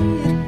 Maria.